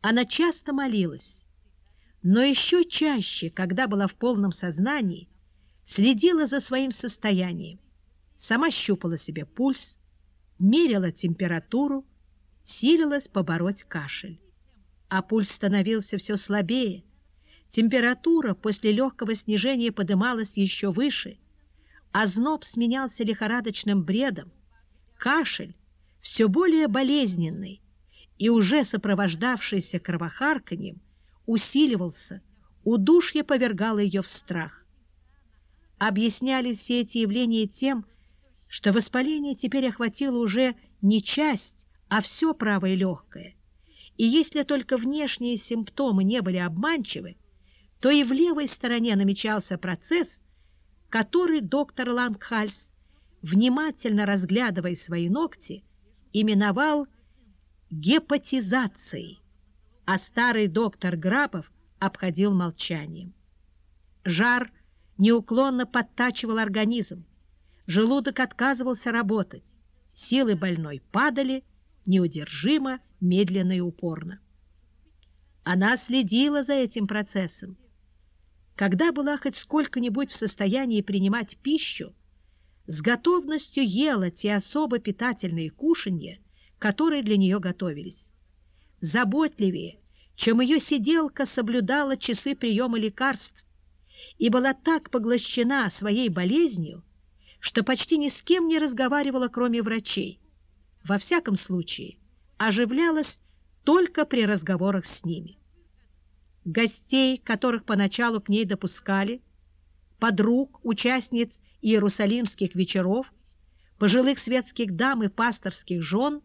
Она часто молилась, но еще чаще, когда была в полном сознании, следила за своим состоянием, сама щупала себе пульс, мерила температуру, силилась побороть кашель. А пульс становился все слабее, температура после легкого снижения подымалась еще выше, а зноб сменялся лихорадочным бредом, кашель все более болезненный и уже сопровождавшийся кровохарканьем усиливался, удушье повергало ее в страх. Объясняли все эти явления тем, что воспаление теперь охватило уже не часть, а все правое легкое. И если только внешние симптомы не были обманчивы, то и в левой стороне намечался процесс, который доктор Лангхальс, внимательно разглядывая свои ногти, именовал гепатизацией, а старый доктор Грабов обходил молчанием. Жар неуклонно подтачивал организм, желудок отказывался работать, силы больной падали неудержимо, медленно и упорно. Она следила за этим процессом. Когда была хоть сколько-нибудь в состоянии принимать пищу, с готовностью ела те особо питательные кушанья, которые для нее готовились. Заботливее, чем ее сиделка соблюдала часы приема лекарств и была так поглощена своей болезнью, что почти ни с кем не разговаривала, кроме врачей. Во всяком случае, оживлялась только при разговорах с ними. Гостей, которых поначалу к ней допускали, подруг, участниц иерусалимских вечеров, пожилых светских дам и пасторских жен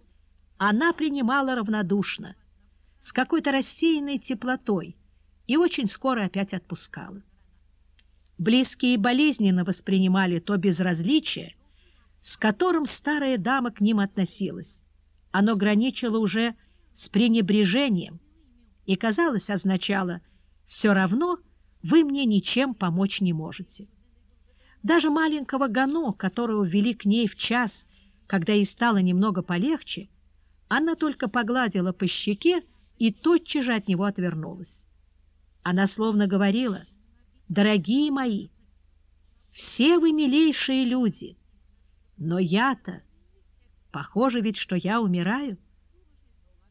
она принимала равнодушно, с какой-то рассеянной теплотой и очень скоро опять отпускала. Близкие болезненно воспринимали то безразличие, с которым старая дама к ним относилась. Оно граничило уже с пренебрежением и, казалось, означало «все равно вы мне ничем помочь не можете». Даже маленького Гано, которого ввели к ней в час, когда ей стало немного полегче, она только погладила по щеке и тотчас же от него отвернулась. Она словно говорила, «Дорогие мои, все вы милейшие люди, но я-то, похоже ведь, что я умираю».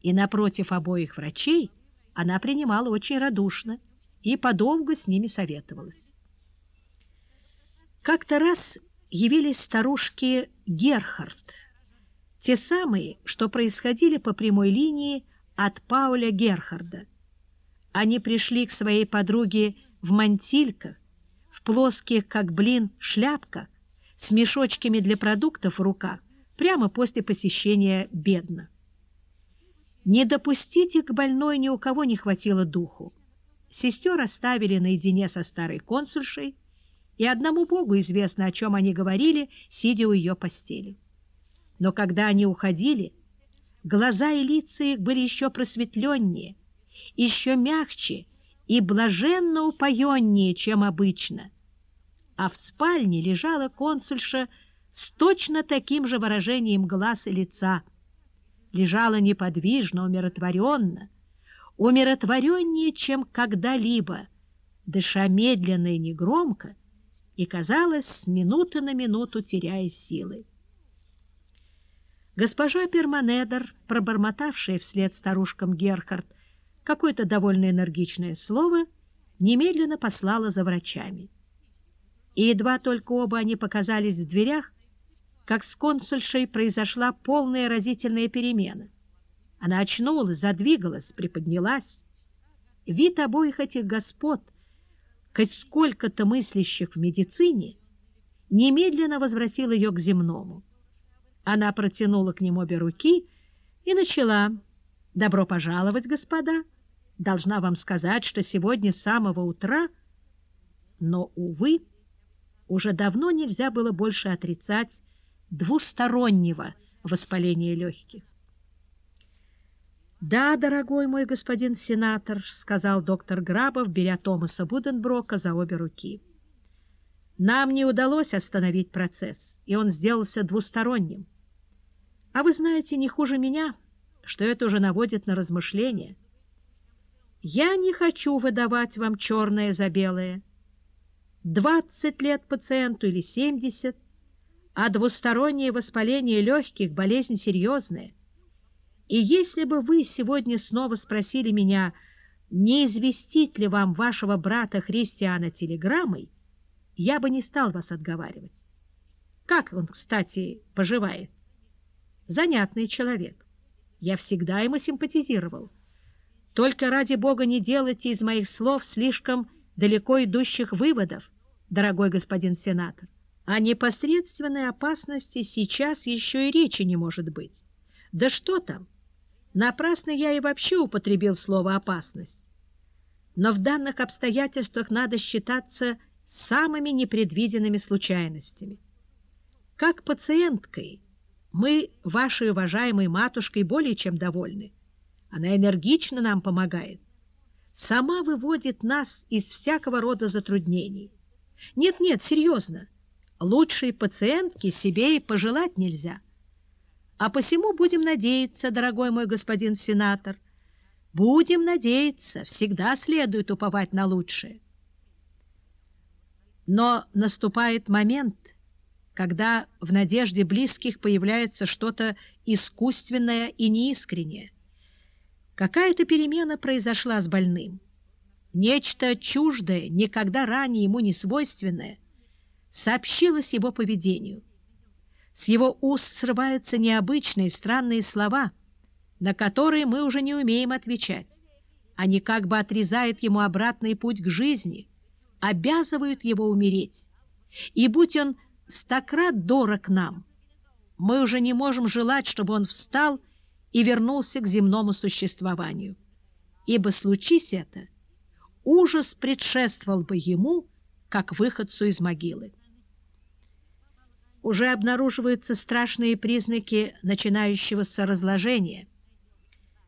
И напротив обоих врачей она принимала очень радушно и подолгу с ними советовалась. Как-то раз явились старушки Герхард, те самые, что происходили по прямой линии от Пауля Герхарда. Они пришли к своей подруге в мантильках, в плоских, как блин, шляпках, с мешочками для продуктов в руках, прямо после посещения бедно. Не допустить к больной ни у кого не хватило духу. Сестер оставили наедине со старой консульшей, и одному Богу известно, о чем они говорили, сидя у ее постели. Но когда они уходили, глаза и лица их были еще просветленнее, еще мягче и блаженно упоеннее, чем обычно. А в спальне лежала консульша с точно таким же выражением глаз и лица. Лежала неподвижно, умиротворенно, умиротвореннее, чем когда-либо, дыша медленно и негромко, и, казалось, с минуты на минуту теряя силы. Госпожа Перманедер, пробормотавшая вслед старушкам Герхард какое-то довольно энергичное слово, немедленно послала за врачами. И едва только оба они показались в дверях, как с консульшей произошла полная разительная перемена. Она очнулась, задвигалась, приподнялась. Вид обоих этих господ хоть сколько-то мыслящих в медицине, немедленно возвратил ее к земному. Она протянула к ним обе руки и начала. «Добро пожаловать, господа! Должна вам сказать, что сегодня с самого утра...» Но, увы, уже давно нельзя было больше отрицать двустороннего воспаления легких. «Да, дорогой мой господин сенатор», — сказал доктор Грабов, беря Томаса Буденброка за обе руки. «Нам не удалось остановить процесс, и он сделался двусторонним. А вы знаете не хуже меня, что это уже наводит на размышления. Я не хочу выдавать вам черное за белое. 20 лет пациенту или 70, а двустороннее воспаление легких – болезнь серьезная. И если бы вы сегодня снова спросили меня, не известить ли вам вашего брата Христиана телеграммой, я бы не стал вас отговаривать. Как он, кстати, поживает? Занятный человек. Я всегда ему симпатизировал. Только ради Бога не делайте из моих слов слишком далеко идущих выводов, дорогой господин сенатор. О непосредственной опасности сейчас еще и речи не может быть. Да что там? Напрасно я и вообще употребил слово «опасность». Но в данных обстоятельствах надо считаться самыми непредвиденными случайностями. Как пациенткой мы, вашей уважаемой матушкой, более чем довольны. Она энергично нам помогает. Сама выводит нас из всякого рода затруднений. Нет-нет, серьезно, лучшей пациентки себе и пожелать нельзя. А посему будем надеяться, дорогой мой господин сенатор, будем надеяться, всегда следует уповать на лучшее. Но наступает момент, когда в надежде близких появляется что-то искусственное и неискреннее. Какая-то перемена произошла с больным. Нечто чуждое, никогда ранее ему не свойственное, сообщилось его поведению. С его уст срываются необычные странные слова, на которые мы уже не умеем отвечать. Они как бы отрезают ему обратный путь к жизни, обязывают его умереть. И будь он стократ дорог нам, мы уже не можем желать, чтобы он встал и вернулся к земному существованию. Ибо случись это, ужас предшествовал бы ему, как выходцу из могилы. Уже обнаруживаются страшные признаки начинающегося разложения,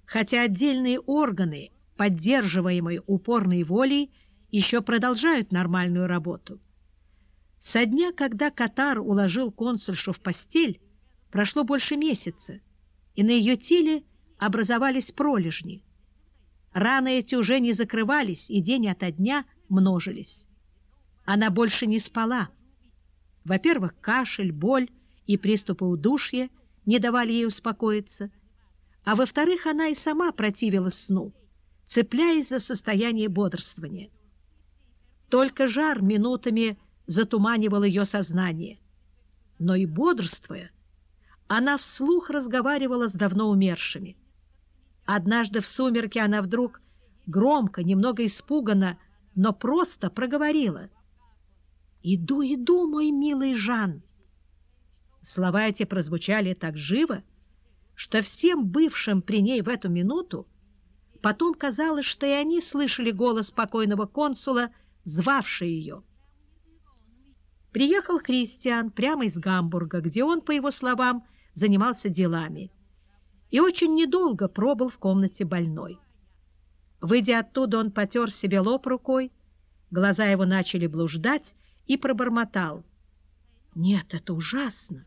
хотя отдельные органы, поддерживаемые упорной волей, еще продолжают нормальную работу. Со дня, когда Катар уложил консульшу в постель, прошло больше месяца, и на ее теле образовались пролежни. Раны эти уже не закрывались и день ото дня множились. Она больше не спала. Во-первых, кашель, боль и приступы удушья не давали ей успокоиться, а во-вторых, она и сама противилась сну, цепляясь за состояние бодрствования. Только жар минутами затуманивал ее сознание. Но и бодрствуя, она вслух разговаривала с давно умершими. Однажды в сумерке она вдруг громко, немного испуганно, но просто проговорила. «Иду, иду, мой милый Жан!» Слова эти прозвучали так живо, что всем бывшим при ней в эту минуту потом казалось, что и они слышали голос покойного консула, звавший ее. Приехал Кристиан прямо из Гамбурга, где он, по его словам, занимался делами, и очень недолго пробыл в комнате больной. Выйдя оттуда, он потер себе лоб рукой, глаза его начали блуждать и пробормотал. «Нет, это ужасно,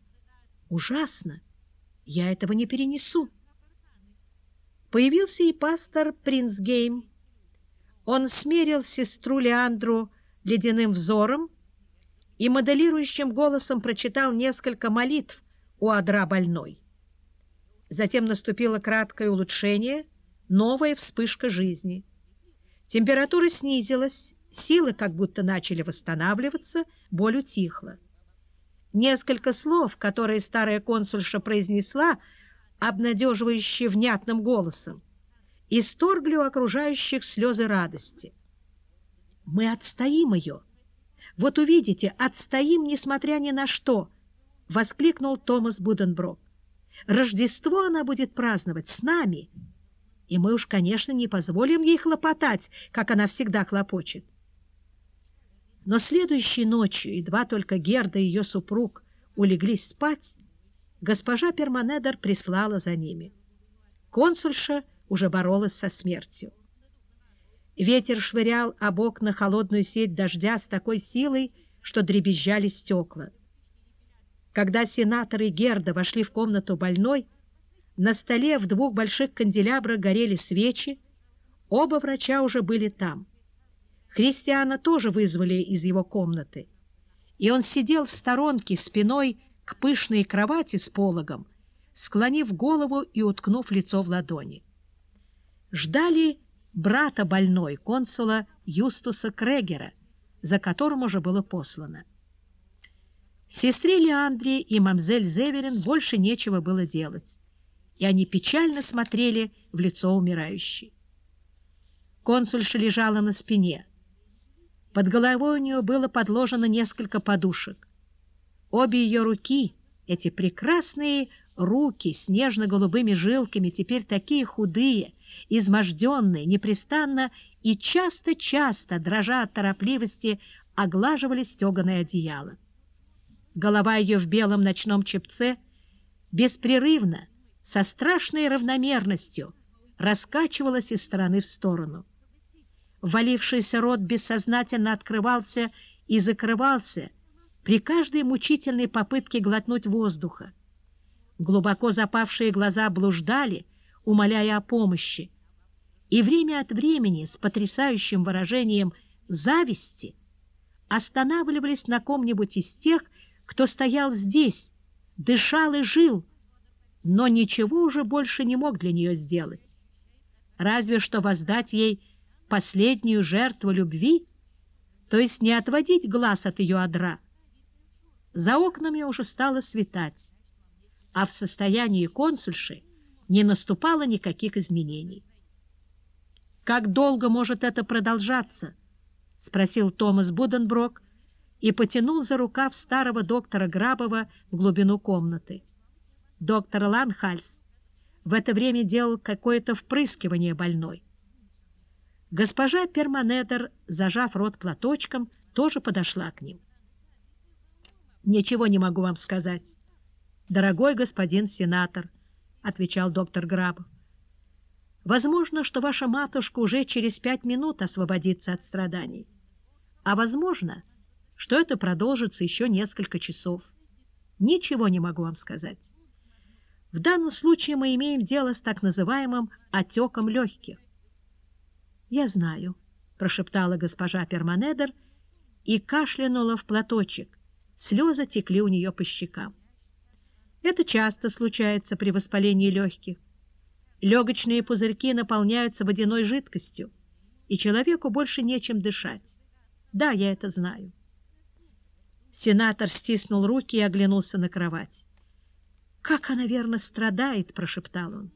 ужасно, я этого не перенесу». Появился и пастор Принцгейм. Он смерил сестру Леандру ледяным взором и моделирующим голосом прочитал несколько молитв у адра больной. Затем наступило краткое улучшение, новая вспышка жизни. Температура снизилась, силы как будто начали восстанавливаться, боль утихла. Несколько слов, которые старая консульша произнесла, обнадеживающе внятным голосом, исторгли у окружающих слезы радости. «Мы отстоим ее! Вот увидите, отстоим, несмотря ни на что!» — воскликнул Томас Буденброк. «Рождество она будет праздновать с нами, и мы уж, конечно, не позволим ей хлопотать, как она всегда хлопочет». Но следующей ночью, едва только Герда и ее супруг улеглись спать, госпожа Перманедер прислала за ними. Консульша уже боролась со смертью. Ветер швырял об окна холодную сеть дождя с такой силой, что дребезжали стекла. Когда сенатор и Герда вошли в комнату больной, на столе в двух больших канделябрах горели свечи, Оба врача уже были там. Христиана тоже вызвали из его комнаты, и он сидел в сторонке спиной к пышной кровати с пологом, склонив голову и уткнув лицо в ладони. Ждали брата больной, консула Юстуса Крегера, за которым уже было послано. Сестре Леандре и мамзель Зеверин больше нечего было делать, и они печально смотрели в лицо умирающей. Консульша лежала на спине. Под головой у нее было подложено несколько подушек. Обе ее руки, эти прекрасные руки с нежно-голубыми жилками, теперь такие худые, изможденные, непрестанно и часто-часто, дрожа от торопливости, оглаживали стеганое одеяло. Голова ее в белом ночном чепце беспрерывно, со страшной равномерностью, раскачивалась из стороны в сторону. Валившийся рот бессознательно открывался и закрывался при каждой мучительной попытке глотнуть воздуха. Глубоко запавшие глаза блуждали, умоляя о помощи, и время от времени с потрясающим выражением зависти останавливались на ком-нибудь из тех, кто стоял здесь, дышал и жил, но ничего уже больше не мог для нее сделать. Разве что воздать ей последнюю жертву любви, то есть не отводить глаз от ее одра. За окнами уже стало светать, а в состоянии консульши не наступало никаких изменений. «Как долго может это продолжаться?» — спросил Томас Буденброк и потянул за рукав старого доктора Грабова в глубину комнаты. Доктор Ланхальс в это время делал какое-то впрыскивание больной. Госпожа Перманедер, зажав рот платочком, тоже подошла к ним. «Ничего не могу вам сказать, дорогой господин сенатор», — отвечал доктор Грабов. «Возможно, что ваша матушка уже через пять минут освободится от страданий, а возможно, что это продолжится еще несколько часов. Ничего не могу вам сказать. В данном случае мы имеем дело с так называемым отеком легких. «Я знаю», — прошептала госпожа Перманедер и кашлянула в платочек. Слезы текли у нее по щекам. Это часто случается при воспалении легких. Легочные пузырьки наполняются водяной жидкостью, и человеку больше нечем дышать. Да, я это знаю. Сенатор стиснул руки и оглянулся на кровать. «Как она, верно, страдает!» — прошептал он.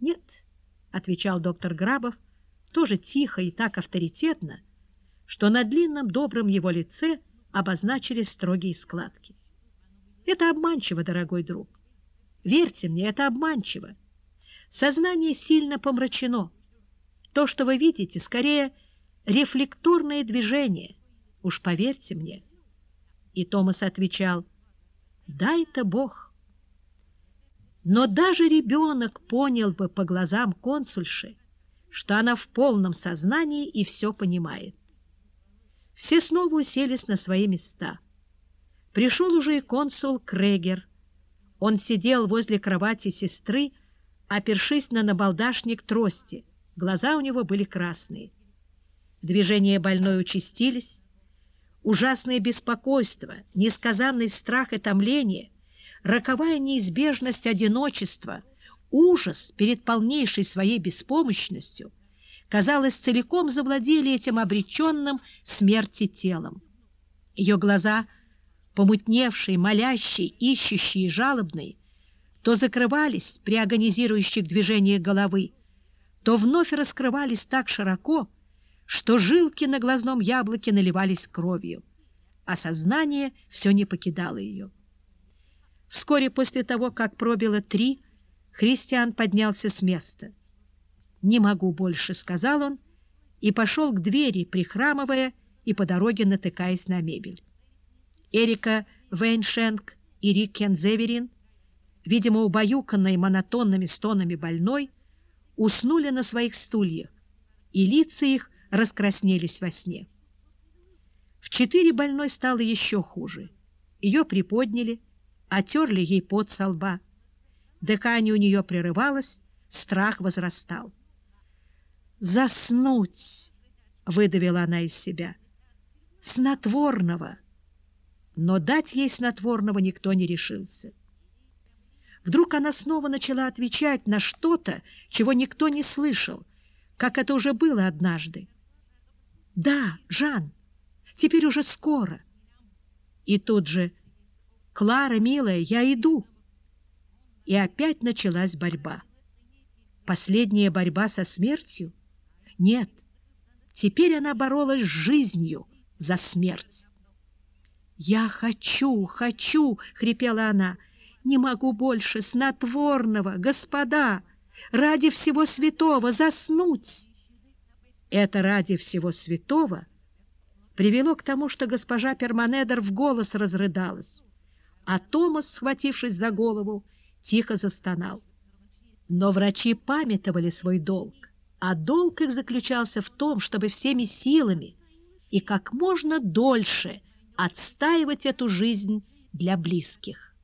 «Нет», — отвечал доктор Грабов, тоже тихо и так авторитетно, что на длинном добром его лице обозначились строгие складки. Это обманчиво, дорогой друг. Верьте мне, это обманчиво. Сознание сильно помрачено. То, что вы видите, скорее рефлекторное движение. Уж поверьте мне. И Томас отвечал, дай-то Бог. Но даже ребенок понял бы по глазам консульши, что она в полном сознании и все понимает. Все снова уселись на свои места. Пришел уже и консул Крегер. Он сидел возле кровати сестры, опершись на набалдашник трости. Глаза у него были красные. Движения больной участились. Ужасное беспокойство, несказанный страх и томление, роковая неизбежность одиночества — ужас перед полнейшей своей беспомощностью, казалось, целиком завладели этим обреченным смерти телом. Ее глаза, помутневшие, молящие, ищущие и жалобные, то закрывались при агонизирующих движениях головы, то вновь раскрывались так широко, что жилки на глазном яблоке наливались кровью, а сознание все не покидало ее. Вскоре после того, как пробило три, Христиан поднялся с места. «Не могу больше», — сказал он, и пошел к двери, прихрамывая и по дороге натыкаясь на мебель. Эрика Вейншенк и Рикен Зеверин, видимо, убаюканные монотонными стонами больной, уснули на своих стульях, и лица их раскраснелись во сне. В четыре больной стало еще хуже. Ее приподняли, отерли ей пот со лба, Дыхание у нее прерывалось, страх возрастал. заснуть, выдавила она из себя. Снотворного. Но дать ей снотворного никто не решился. Вдруг она снова начала отвечать на что-то, чего никто не слышал, как это уже было однажды. «Да, Жан, теперь уже скоро». И тут же «Клара, милая, я иду». И опять началась борьба. Последняя борьба со смертью? Нет, теперь она боролась с жизнью за смерть. «Я хочу, хочу!» — хрипела она. «Не могу больше снотворного, господа! Ради всего святого заснуть!» Это ради всего святого привело к тому, что госпожа Перманедер в голос разрыдалась, а Томас, схватившись за голову, тихо застонал. Но врачи памятовали свой долг, а долг их заключался в том, чтобы всеми силами и как можно дольше отстаивать эту жизнь для близких.